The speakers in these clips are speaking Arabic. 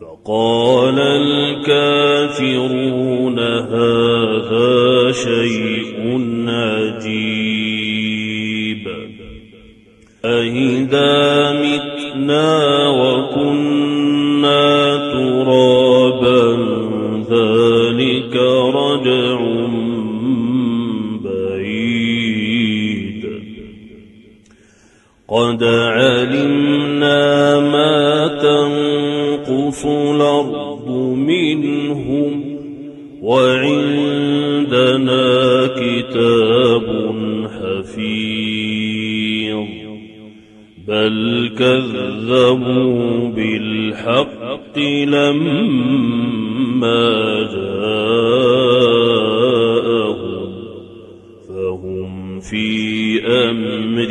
فقال الكافرون هذا شيء عجيب. أهدا متنا وكنا ترابا ذلك رجع بعيد. قد علمنا ما تنقص الأرض منهم وعندنا كتاب حفيظ. بل كذبوا بالحق لما جاءهم فهم في أمر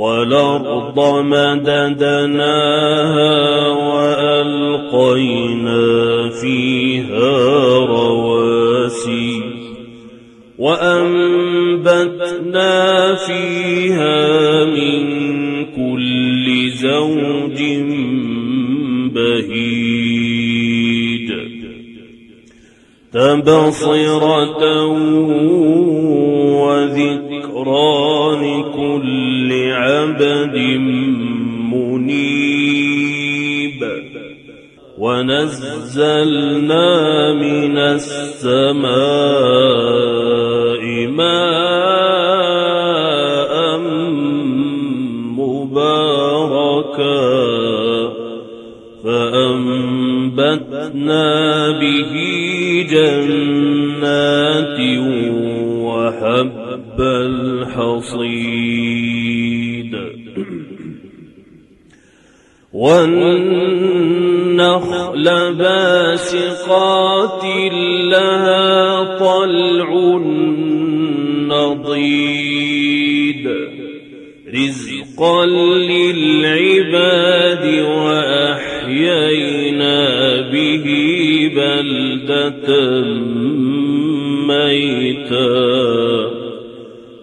والأرض مددناها وألقينا فيها رواسي وأنبتنا فيها من كل زوج تبصرة وذكرى لكل عبد منيب. ونزلنا من السماء ماء فأنبتنا به جنات وحب الحصيد. والنخل باسقات لها طلع نضيد. رزقا للعباد وأحيينا به بلدة ميتا.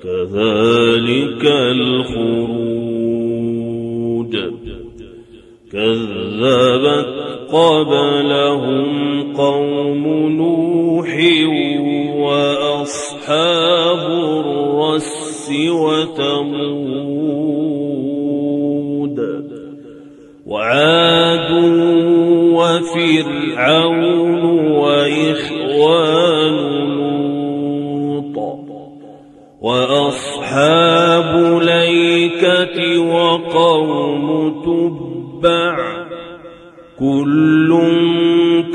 كذلك الخروج. كذبت قبلهم قوم نوح وأصحاب الرس وثمود. وفرعون وإخوان لوط وأصحاب ليكة وقوم تبع كل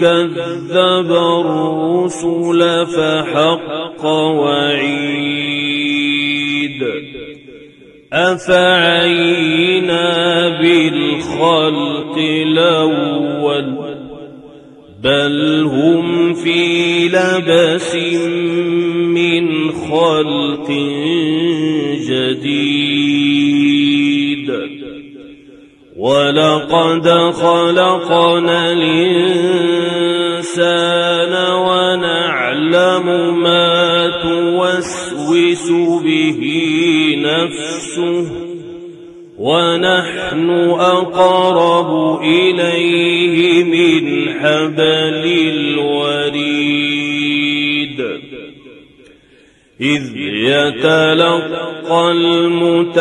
كذب الرسل فحق وعيد أفعينا بالخلق الأول؟ بل هم في لبس من خلق جديد. ولقد خلقنا الإنسان ونعلم ما توسوس به نفسه ونحن أقرب إليه من حبل الوريد. إذ يتلقى المتلقيان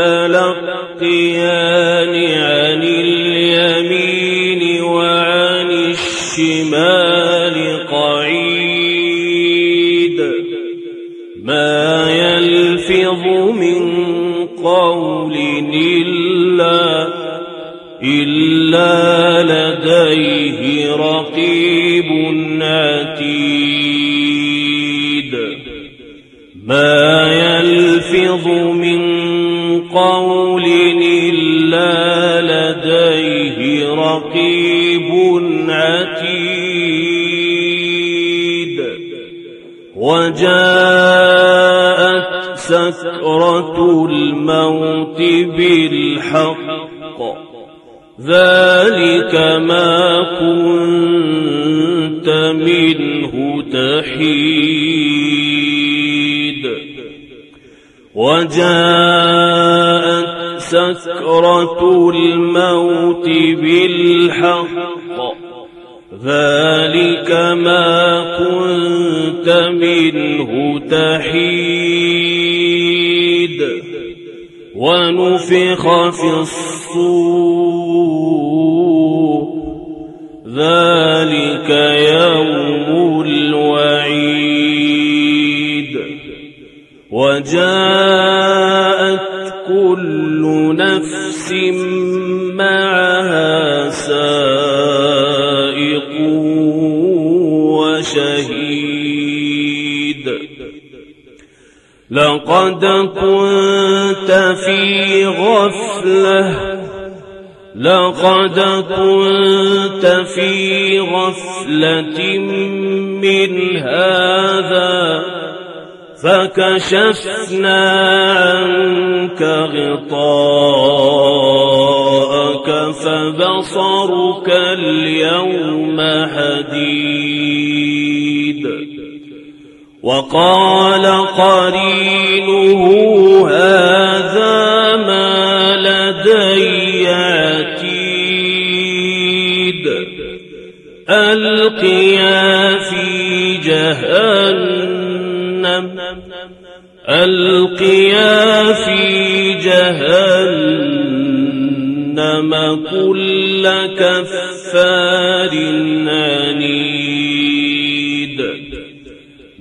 عن اليمين وعن الشمال قعيد. ما يلفظ من قول إلا إلا لديه رقيب عتيد ما يلفظ من قول إلا لديه رقيب عتيد وجاءت سكرة الموت بالحق. ذلك ما كنت منه تحيد. وجاءت سكرة الموت بالحق. ذلك ما كنت منه تحيد. ونفخ في الصور. ذلك يوم الوعيد. وجاءت كل نفس معها سائق لقد كنت في غفلة. لقد كنت في غفلة من هذا. فكشفنا عنك غطاءك فبصرك اليوم حديد. وقال قرينه هذا ما لدي عتيد ألقيا في جهنم. ألقيا في جهنم كل كفار عنيد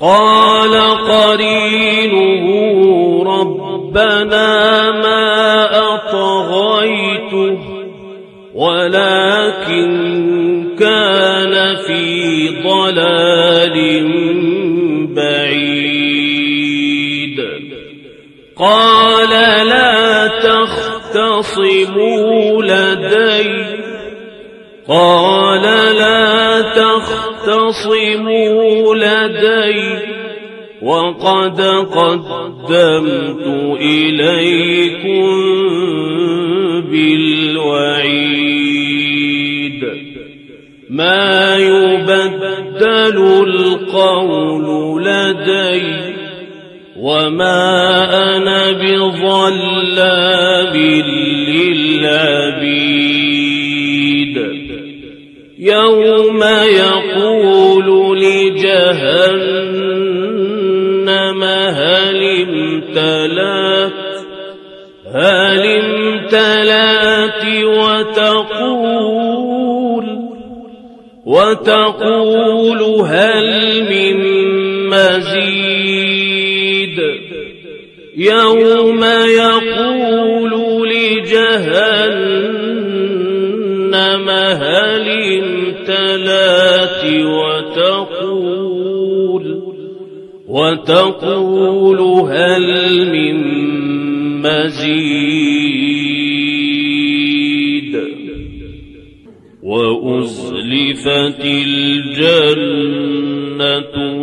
قال قرينه ربنا ما أطغيته ولكن كان في ضلال بعيد. قال لا تختصموا لدي. قال لا تختصموا لدي وقد قدمت إليكم بالوعيد. ما يبدل القول لدي وما هل امتلأت وتقول وتقول هل من مزيد يوم يقول لجهنم هل امتلأت وتقول وتقول هل من مزيد وأزلفت الجنة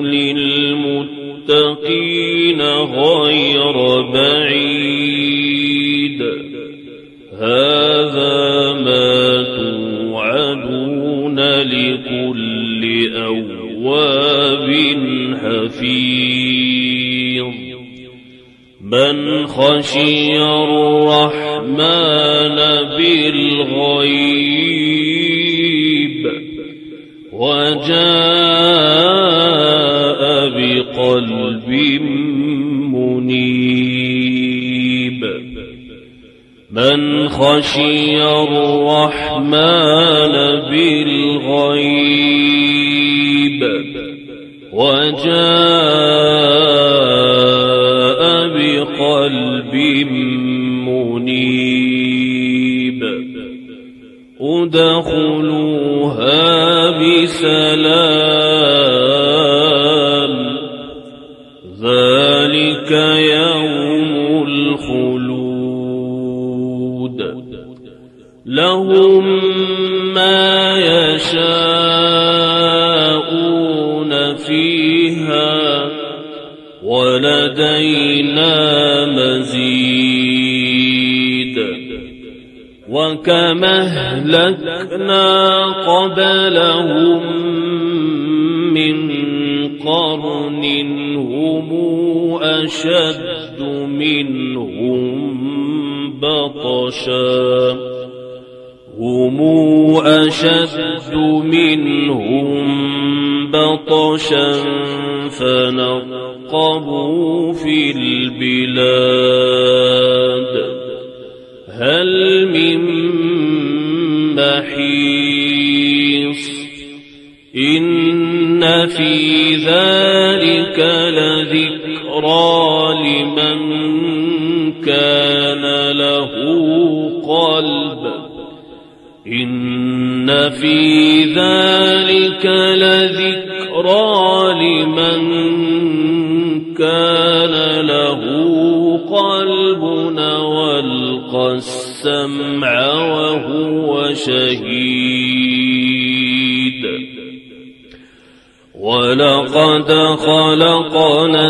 للمتقين غير بعيد. هذا ما توعدون لكل أواب حفيظ. من خشي الرحمن بالغيب وجاء بقلب منيب من خشي الرحمن بالغيب وجاء يشاءون فيها ولدينا مزيد وكما اهلكنا قبلهم من قرن هم أشد منهم بطشا هم أشد منهم بطشا فنقبوا في البلاد هل من محيص إن في ذلك لذكرى لمن كان له قلب إن في ذلك لذكرى لمن كان له قلب والقى السمع وهو شهيد. ولقد خلقنا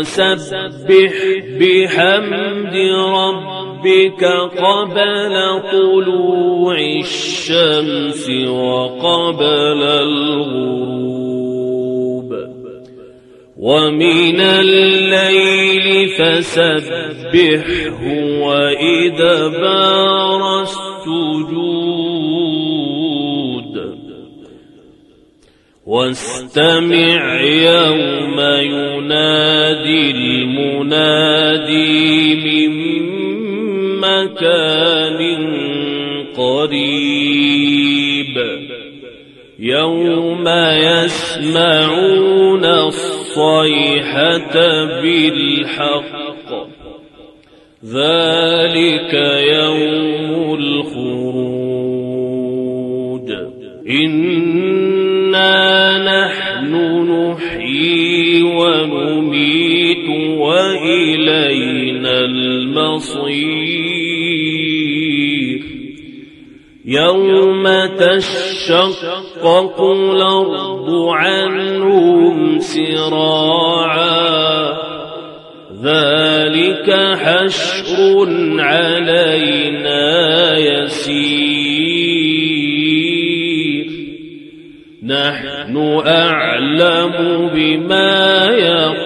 وسبح بحمد ربك قبل طلوع الشمس وقبل الغروب. ومن الليل فسبحه وإدبار السجود. واستمع يوم ينادي المنادي من مكان قريب. يوم يسمعون الصيحة بالحق. ذلك ونميت وإلينا المصير. يوم تشقق الأرض عنهم سراعا. ذلك حشر علينا يسير. نحن أعلم بما يقولون